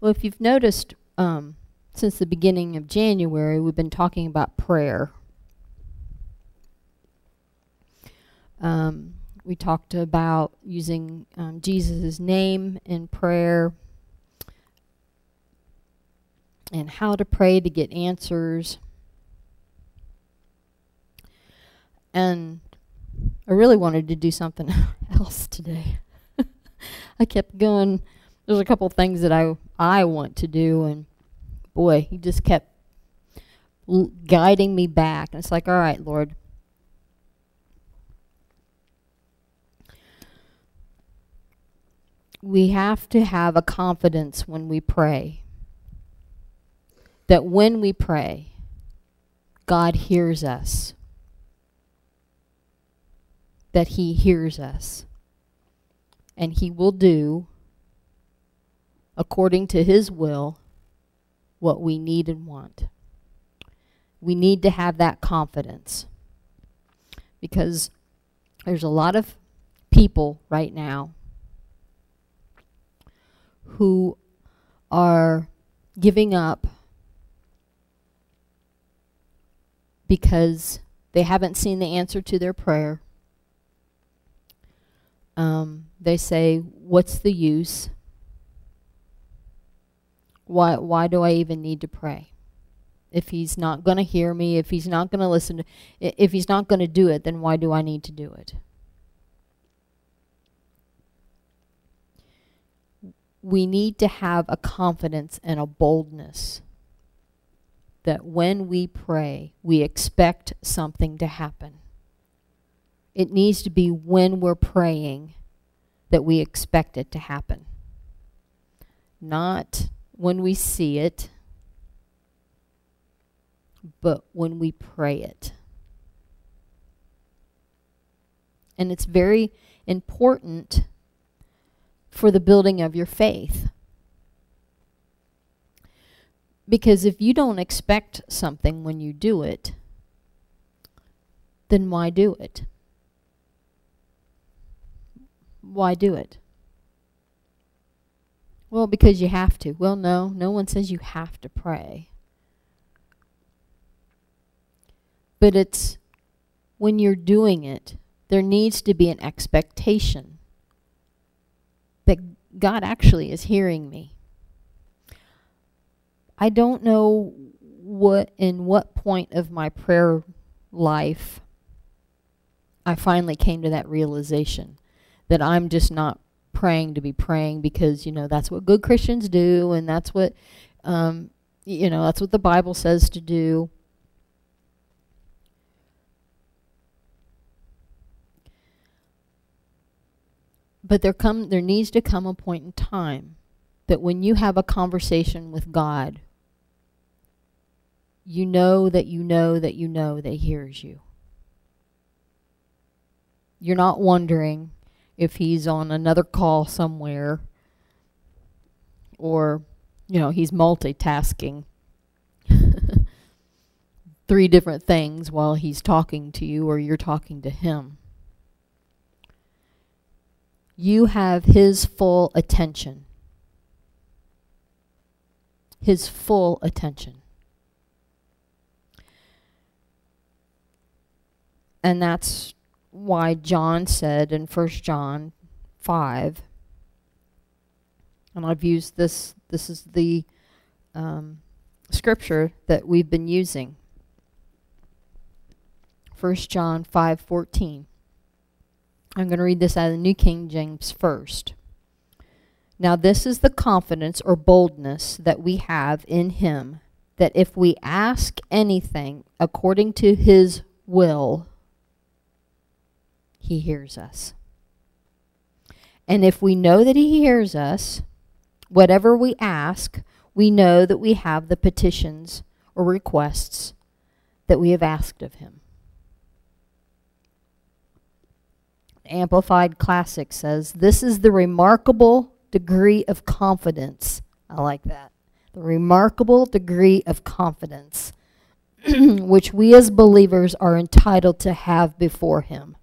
Well, if you've noticed, um, since the beginning of January, we've been talking about prayer. Um, we talked about using um, Jesus' name in prayer and how to pray to get answers. And I really wanted to do something else today. I kept going. There's a couple things that I I want to do, and boy, he just kept guiding me back. And it's like, all right, Lord. We have to have a confidence when we pray. That when we pray, God hears us. That he hears us. And he will do, according to his will, what we need and want. We need to have that confidence. Because there's a lot of people right now who are giving up because they haven't seen the answer to their prayer. Um, they say, what's the use? Why, why do I even need to pray? If he's not going to hear me, if he's not going to listen, to, if he's not going to do it, then why do I need to do it? We need to have a confidence and a boldness that when we pray, we expect something to happen. It needs to be when we're praying that we expect it to happen. Not when we see it, but when we pray it. And it's very important for the building of your faith. Because if you don't expect something when you do it, then why do it? Why do it? Well, because you have to. Well, no, no one says you have to pray. But it's when you're doing it, there needs to be an expectation that God actually is hearing me. I don't know what in what point of my prayer life I finally came to that realization that I'm just not praying to be praying because, you know, that's what good Christians do and that's what, um, you know, that's what the Bible says to do. But there come there needs to come a point in time that when you have a conversation with God you know that you know that you know that he hears you. You're not wondering if he's on another call somewhere or, you know, he's multitasking three different things while he's talking to you or you're talking to him. You have his full attention. His full attention. And that's why John said in 1 John 5, and I've used this, this is the um, scripture that we've been using. 1 John 5:14. I'm going to read this out of the New King James first. Now this is the confidence or boldness that we have in him that if we ask anything according to his will he hears us. And if we know that he hears us, whatever we ask, we know that we have the petitions or requests that we have asked of him. Amplified Classic says, this is the remarkable degree of confidence. I like that. The remarkable degree of confidence which we as believers are entitled to have before him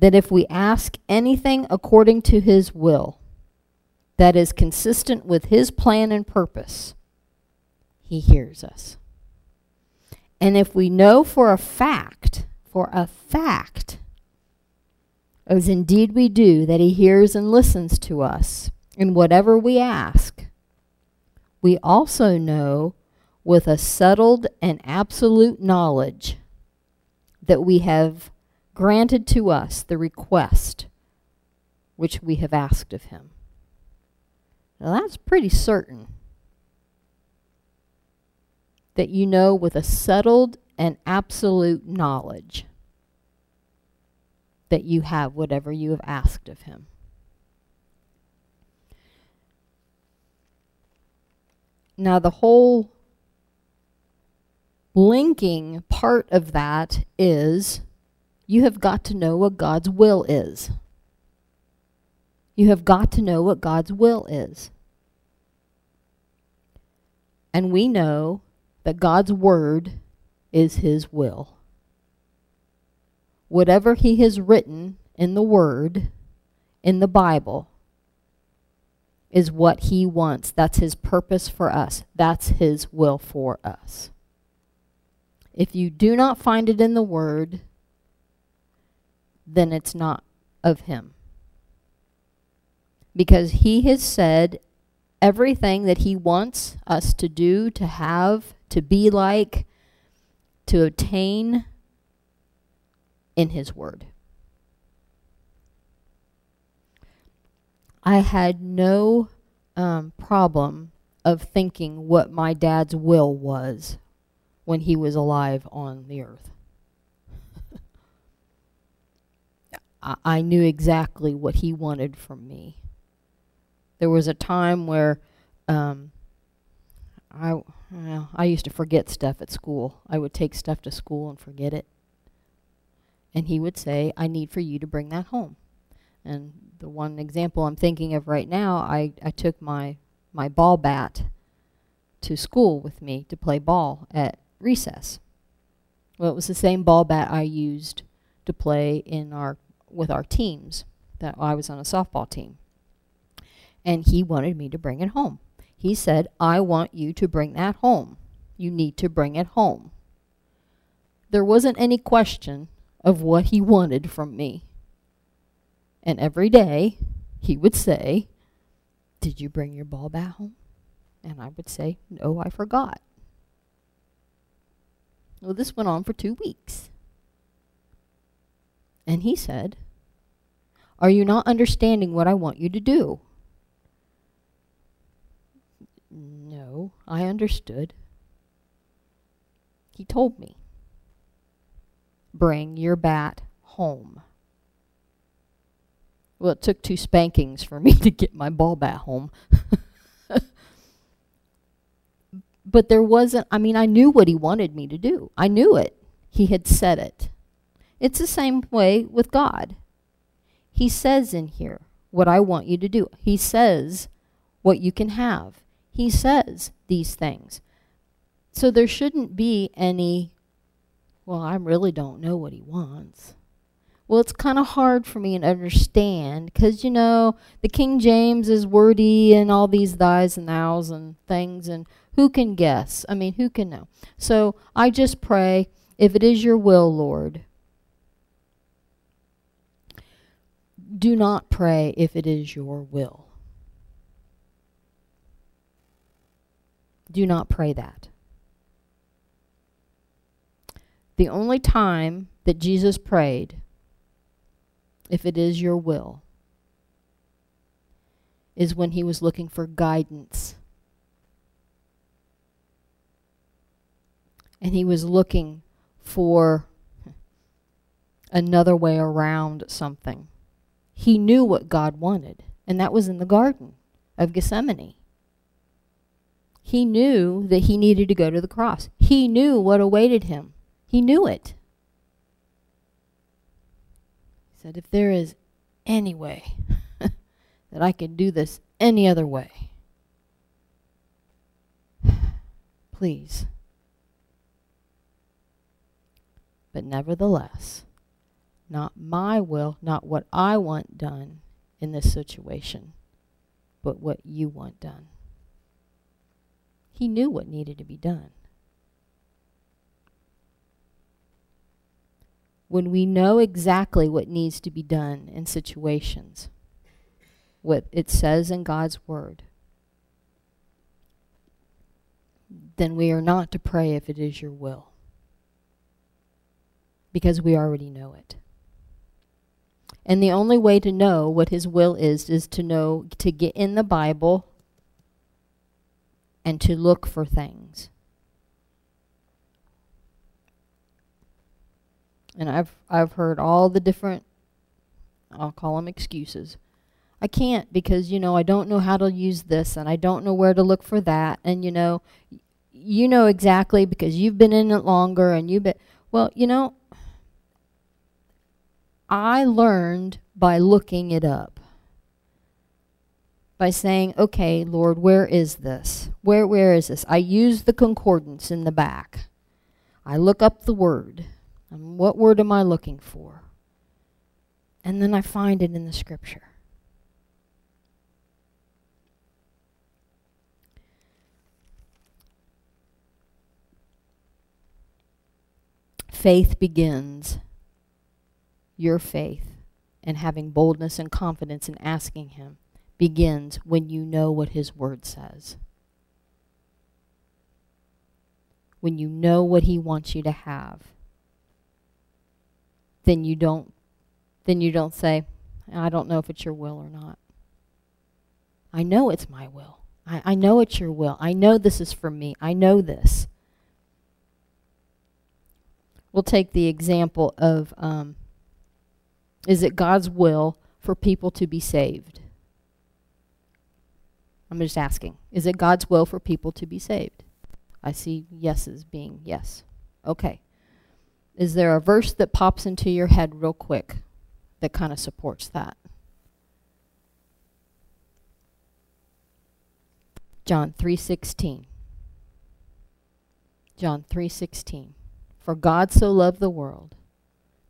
that if we ask anything according to his will, that is consistent with his plan and purpose, he hears us. And if we know for a fact, for a fact, as indeed we do, that he hears and listens to us in whatever we ask, we also know with a settled and absolute knowledge that we have granted to us the request which we have asked of him. Now that's pretty certain that you know with a settled and absolute knowledge that you have whatever you have asked of him. Now the whole linking part of that is you have got to know what God's will is. You have got to know what God's will is. And we know that God's word is his will. Whatever he has written in the word, in the Bible, is what he wants. That's his purpose for us. That's his will for us. If you do not find it in the word, then it's not of him. Because he has said everything that he wants us to do, to have, to be like, to obtain in his word. I had no um, problem of thinking what my dad's will was when he was alive on the earth. I, knew exactly what he wanted from me. There was a time where um, I, well, I used to forget stuff at school. I would take stuff to school and forget it. And he would say, I need for you to bring that home. And the one example I'm thinking of right now, I, I took my, my ball bat to school with me to play ball at recess. Well, it was the same ball bat I used to play in our with our teams. That I was on a softball team. And he wanted me to bring it home. He said, I want you to bring that home. You need to bring it home. There wasn't any question of what he wanted from me. And every day he would say, did you bring your ball back home? And I would say, no, I forgot. Well, this went on for two weeks. And he said, are you not understanding what I want you to do? No, I understood. He told me. Bring your bat home. Well, it took two spankings for me to get my ball bat home. but there wasn't, I mean, I knew what he wanted me to do. I knew it. He had said it. It's the same way with God. He says in here what I want you to do. He says what you can have. He says these things. So there shouldn't be any, well, I really don't know what he wants. Well, it's kind of hard for me to understand because, you know, the King James is wordy and all these thys and thous and things, and who can guess? I mean, who can know? So I just pray, if it is your will, Lord, do not pray if it is your will. Do not pray that. The only time that Jesus prayed if it is your will, is when he was looking for guidance. And he was looking for another way around something. He knew what God wanted, and that was in the Garden of Gethsemane. He knew that he needed to go to the cross. He knew what awaited him. He knew it He said, if there is any way that I can do this any other way, please. But nevertheless, not my will, not what I want done in this situation, but what you want done. He knew what needed to be done. When we know exactly what needs to be done in situations, what it says in God's Word, then we are not to pray if it is your will. Because we already know it. And the only way to know what his will is is to know to get in the Bible and to look for things. And I've I've heard all the different I'll call them excuses. I can't because you know I don't know how to use this and I don't know where to look for that and you know you know exactly because you've been in it longer and you've been well, you know I learned by looking it up. By saying, okay, Lord, where is this? Where, where is this? I use the concordance in the back. I look up the word. And what word am I looking for? And then I find it in the scripture. Faith begins your faith and having boldness and confidence in asking him begins when you know what his word says. When you know what he wants you to have, then you don't then you don't say, I don't know if it's your will or not. I know it's my will. I, I know it's your will. I know this is for me. I know this. We'll take the example of um, is it God's will for people to be saved? I'm just asking. Is it God's will for people to be saved? I see yeses being yes. Okay. Is there a verse that pops into your head real quick that kind of supports that? John 3:16. John 3:16. For God so loved the world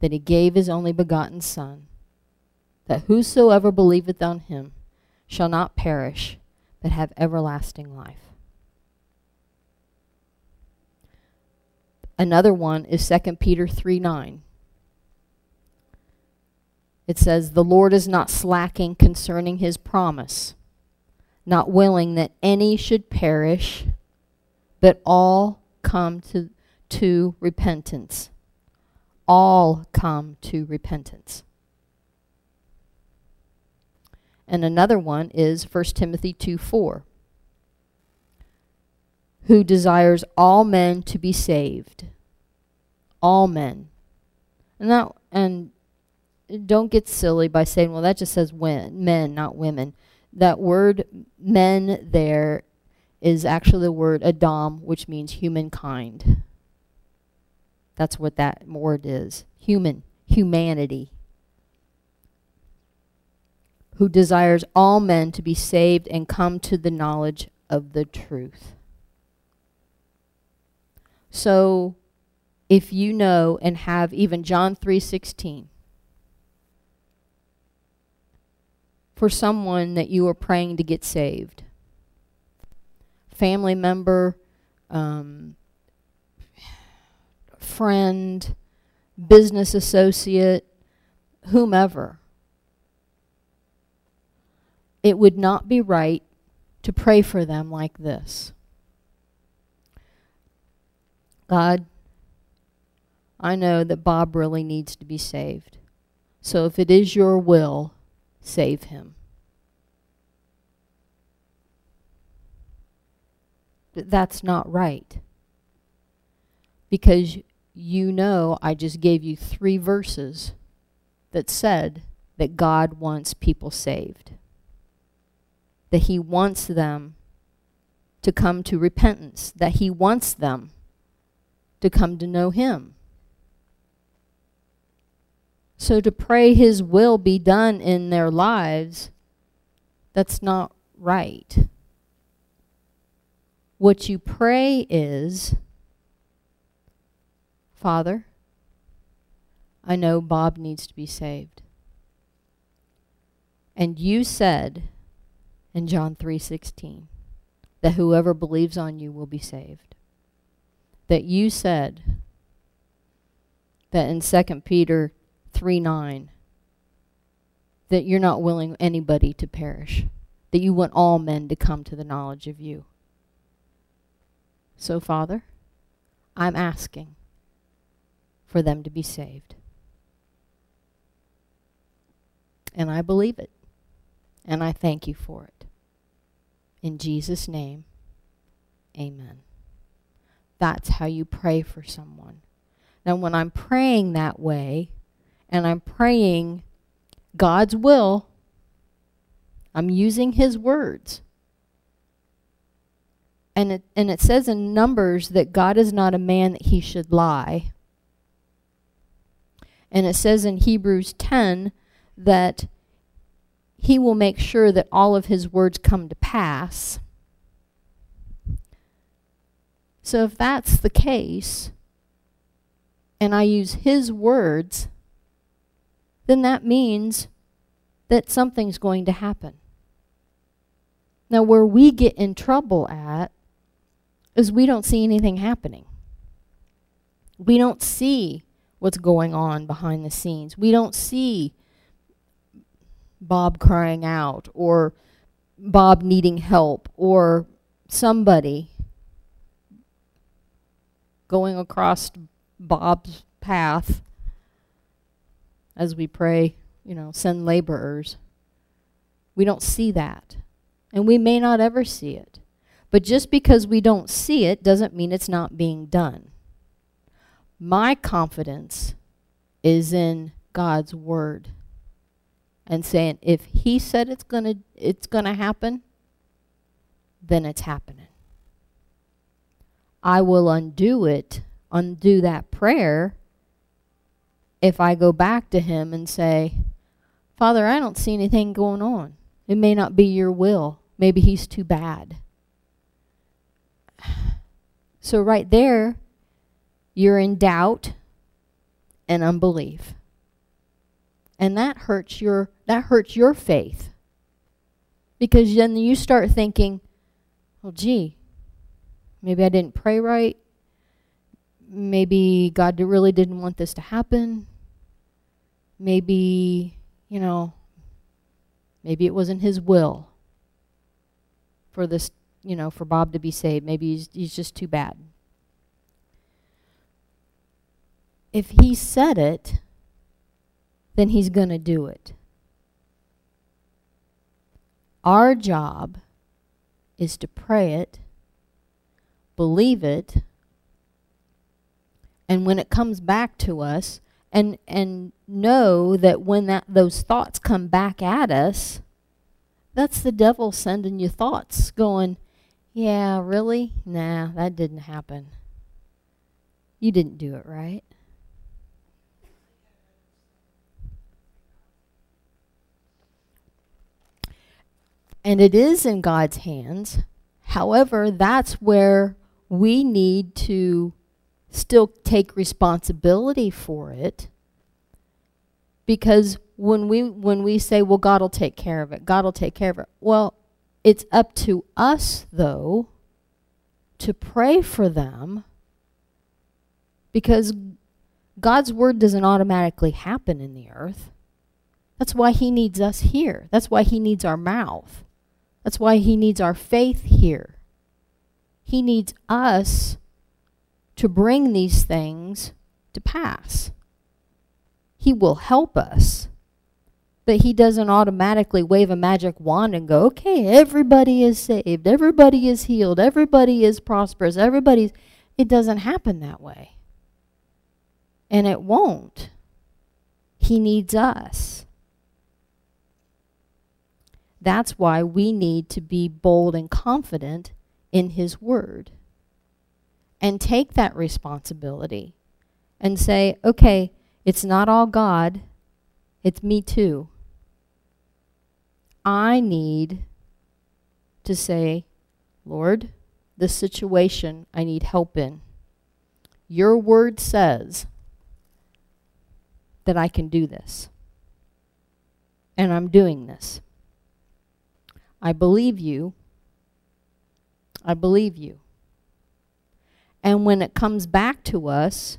that he gave his only begotten Son, that whosoever believeth on him shall not perish, but have everlasting life. Another one is 2 Peter 3, 9. It says, The Lord is not slacking concerning his promise, not willing that any should perish, but all come to, to repentance all come to repentance. And another one is 1 Timothy 2, 4. Who desires all men to be saved. All men. And that, and don't get silly by saying, well, that just says when, men, not women. That word men there is actually the word Adam, which means humankind. That's what that word is. Human, humanity. Who desires all men to be saved and come to the knowledge of the truth. So, if you know and have even John 3.16, for someone that you are praying to get saved, family member, um, friend, business associate, whomever. It would not be right to pray for them like this. God, I know that Bob really needs to be saved. So if it is your will, save him. But that's not right. Because you know I just gave you three verses that said that God wants people saved. That he wants them to come to repentance. That he wants them to come to know him. So to pray his will be done in their lives, that's not right. What you pray is Father, I know Bob needs to be saved. And you said in John 3:16 that whoever believes on you will be saved. That you said that in 2 Peter 3:9 that you're not willing anybody to perish, that you want all men to come to the knowledge of you. So, Father, I'm asking for them to be saved. And I believe it. And I thank you for it. In Jesus' name, amen. That's how you pray for someone. Now, when I'm praying that way, and I'm praying God's will, I'm using his words. And it, and it says in Numbers that God is not a man that he should lie. And it says in Hebrews 10 that he will make sure that all of his words come to pass. So if that's the case, and I use his words, then that means that something's going to happen. Now, where we get in trouble at is we don't see anything happening. We don't see what's going on behind the scenes. We don't see Bob crying out or Bob needing help or somebody going across Bob's path as we pray, you know, send laborers. We don't see that. And we may not ever see it. But just because we don't see it doesn't mean it's not being done. My confidence is in God's word and saying if he said it's going to it's going to happen then it's happening. I will undo it undo that prayer if I go back to him and say Father I don't see anything going on. It may not be your will. Maybe he's too bad. So right there you're in doubt and unbelief and that hurts your that hurts your faith. Because then you start thinking, well, gee, maybe I didn't pray right. Maybe God really didn't want this to happen. Maybe, you know, maybe it wasn't his will for this, you know, for Bob to be saved. Maybe he's, he's just too bad. If he said it, then he's going to do it. Our job is to pray it, believe it, and when it comes back to us, and and know that when that those thoughts come back at us, that's the devil sending you thoughts going, yeah, really? Nah, that didn't happen. You didn't do it right. And it is in God's hands. However, that's where we need to still take responsibility for it. Because when we when we say, well, God will take care of it, God will take care of it. Well, it's up to us, though, to pray for them because God's word doesn't automatically happen in the earth. That's why he needs us here. That's why he needs our mouth. That's why he needs our faith here. He needs us to bring these things to pass. He will help us. But he doesn't automatically wave a magic wand and go, okay, everybody is saved, everybody is healed, everybody is prosperous, everybody's... It doesn't happen that way. And it won't. He needs us. That's why we need to be bold and confident in his word. And take that responsibility and say, okay, it's not all God, it's me too. I need to say, Lord, this situation I need help in. Your word says that I can do this. And I'm doing this. I believe you. I believe you. And when it comes back to us,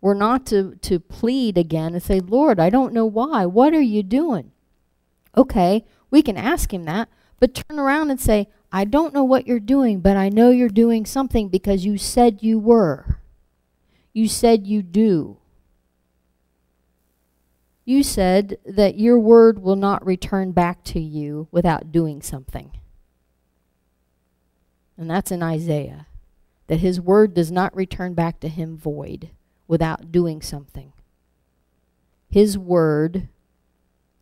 we're not to, to plead again and say, Lord, I don't know why. What are you doing? Okay, we can ask him that, but turn around and say, I don't know what you're doing, but I know you're doing something because you said you were. You said you do. You said that your word will not return back to you without doing something. And that's in Isaiah. That his word does not return back to him void without doing something. His word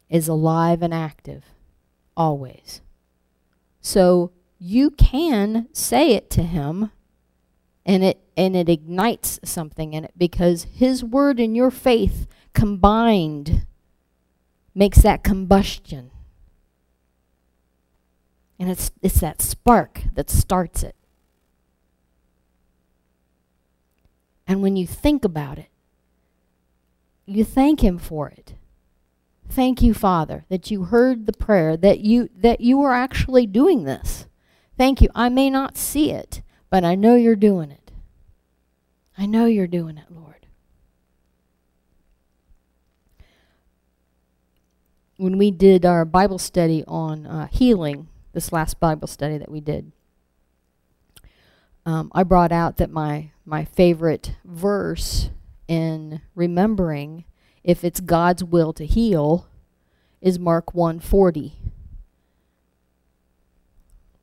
is alive and active, always. So you can say it to him and it and it ignites something in it because his word and your faith combined makes that combustion. And it's it's that spark that starts it. And when you think about it, you thank him for it. Thank you, Father, that you heard the prayer, that you that you are actually doing this. Thank you. I may not see it, but I know you're doing it. I know you're doing it, Lord. When we did our Bible study on uh, healing, this last Bible study that we did, um, I brought out that my, my favorite verse in remembering if it's God's will to heal is Mark 140.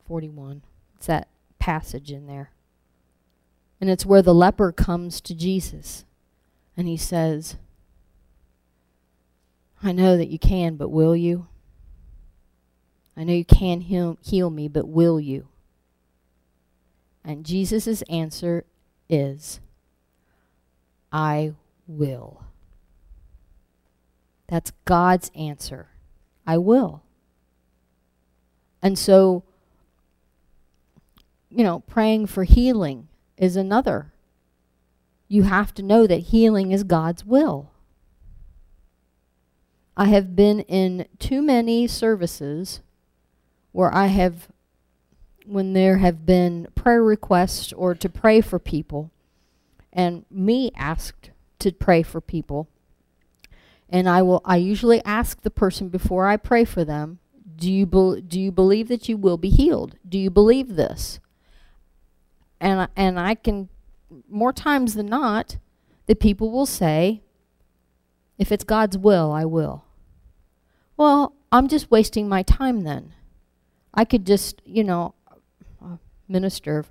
41. It's that passage in there. And it's where the leper comes to Jesus. And he says, I know that you can, but will you? I know you can heal, heal me, but will you? And Jesus' answer is, I will. That's God's answer. I will. And so you know, praying for healing is another. You have to know that healing is God's will. I have been in too many services where I have, when there have been prayer requests or to pray for people, and me asked to pray for people, and I will, I usually ask the person before I pray for them, do you, do you believe that you will be healed? Do you believe this? and and I can more times than not the people will say if it's God's will I will well I'm just wasting my time then. I could just you know a minister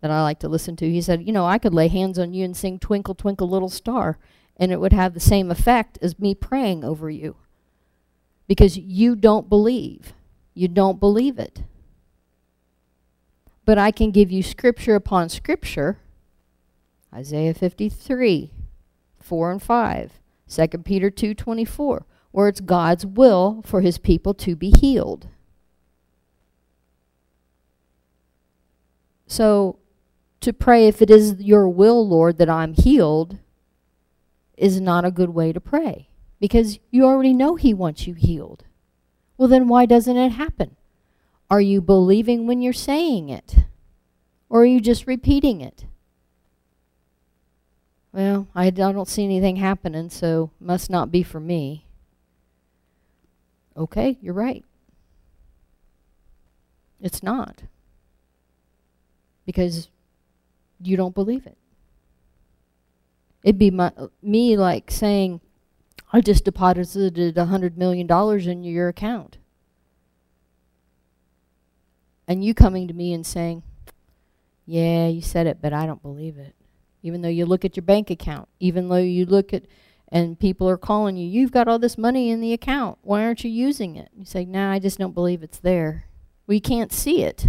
that I like to listen to he said you know I could lay hands on you and sing twinkle twinkle little star and it would have the same effect as me praying over you. Because you don't believe. You don't believe it. But I can give you scripture upon scripture. Isaiah 53, 4 and 5. 2 Peter 2.24, where it's God's will for his people to be healed. So, to pray if it is your will, Lord, that I'm healed, is not a good way to pray. Because you already know he wants you healed. Well, then why doesn't it happen? Are you believing when you're saying it? Or are you just repeating it? Well, I don't see anything happening, so must not be for me. Okay, you're right. It's not. Because you don't believe it. It'd be my, me like saying, I just deposited a $100 million in your account and you coming to me and saying, yeah, you said it, but I don't believe it. Even though you look at your bank account, even though you look at, and people are calling you, you've got all this money in the account. Why aren't you using it? You say, nah, I just don't believe it's there. Well, you can't see it.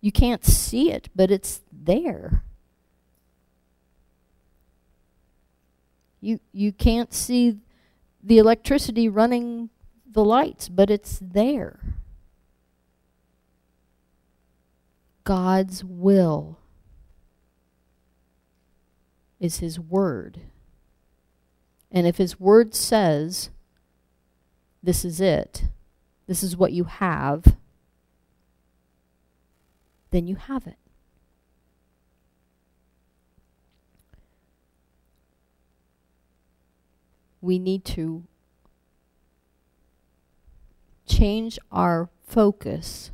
You can't see it, but it's there. You you can't see the electricity running the lights, but it's there. God's will is his word. And if his word says, this is it, this is what you have, then you have it. We need to change our focus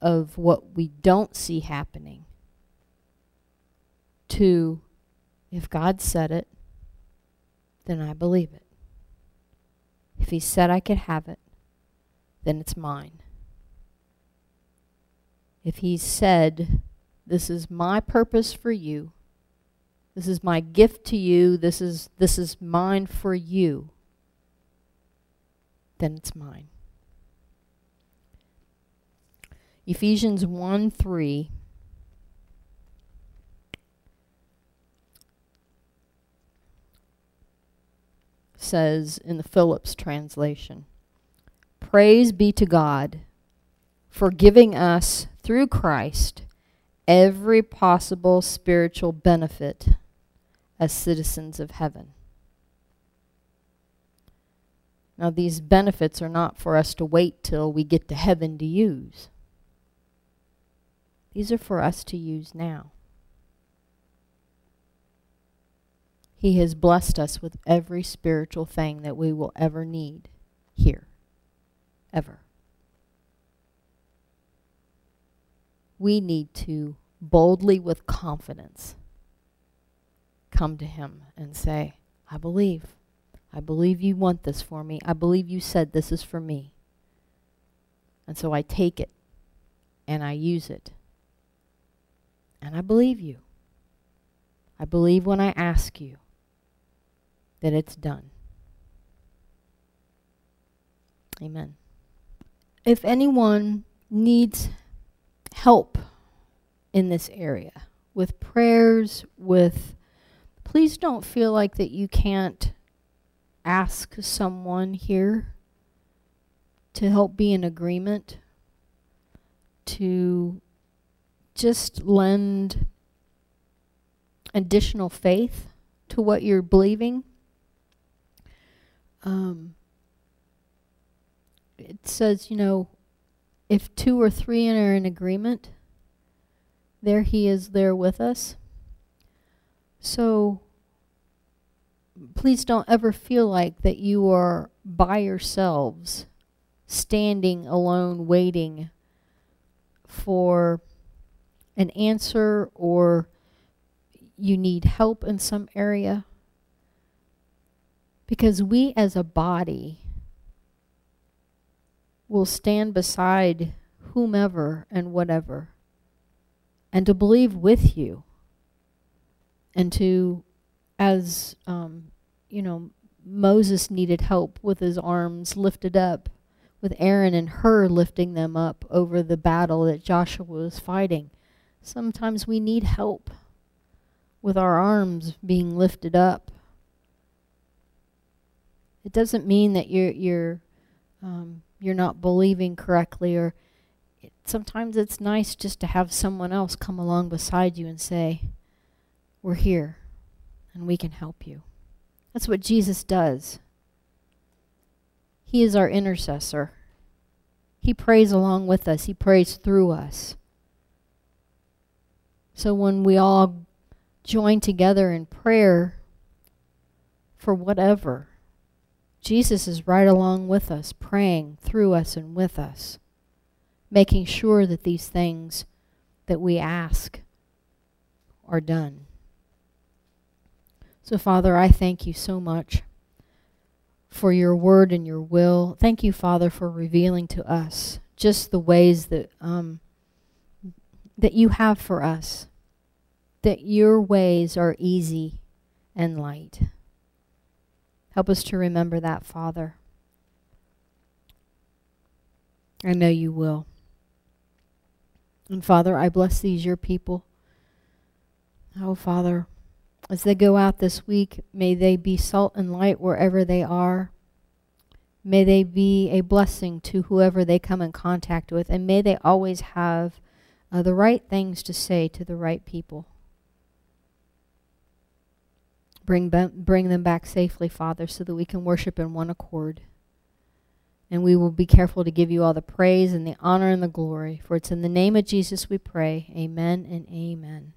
of what we don't see happening to if God said it, then I believe it. If he said I could have it, then it's mine. If he said, this is my purpose for you, this is my gift to you, this is, this is mine for you, then it's mine. Ephesians 1, 3 says in the Phillips translation, Praise be to God for giving us, through Christ, every possible spiritual benefit as citizens of heaven. Now these benefits are not for us to wait till we get to heaven to use. These are for us to use now. He has blessed us with every spiritual thing that we will ever need here. Ever. We need to boldly with confidence come to him and say, I believe. I believe you want this for me. I believe you said this is for me. And so I take it and I use it. And I believe you. I believe when I ask you that it's done. Amen. If anyone needs help in this area with prayers, with please don't feel like that you can't ask someone here to help be in agreement, to just lend additional faith to what you're believing um, it says, you know, if two or three are in agreement, there he is there with us. So please don't ever feel like that you are by yourselves, standing alone, waiting for an answer or you need help in some area. Because we as a body will stand beside whomever and whatever and to believe with you and to, as, um, you know, Moses needed help with his arms lifted up, with Aaron and Hur lifting them up over the battle that Joshua was fighting. Sometimes we need help with our arms being lifted up it doesn't mean that you're you're um, you're not believing correctly or it, sometimes it's nice just to have someone else come along beside you and say, we're here and we can help you. That's what Jesus does. He is our intercessor. He prays along with us. He prays through us. So when we all join together in prayer for whatever, Jesus is right along with us, praying through us and with us, making sure that these things that we ask are done. So, Father, I thank you so much for your word and your will. Thank you, Father, for revealing to us just the ways that um, that you have for us, that your ways are easy and light. Help us to remember that, Father. I know you will. And Father, I bless these, your people. Oh, Father, as they go out this week, may they be salt and light wherever they are. May they be a blessing to whoever they come in contact with. And may they always have uh, the right things to say to the right people. Bring, bring them back safely, Father, so that we can worship in one accord. And we will be careful to give you all the praise and the honor and the glory. For it's in the name of Jesus we pray. Amen and amen.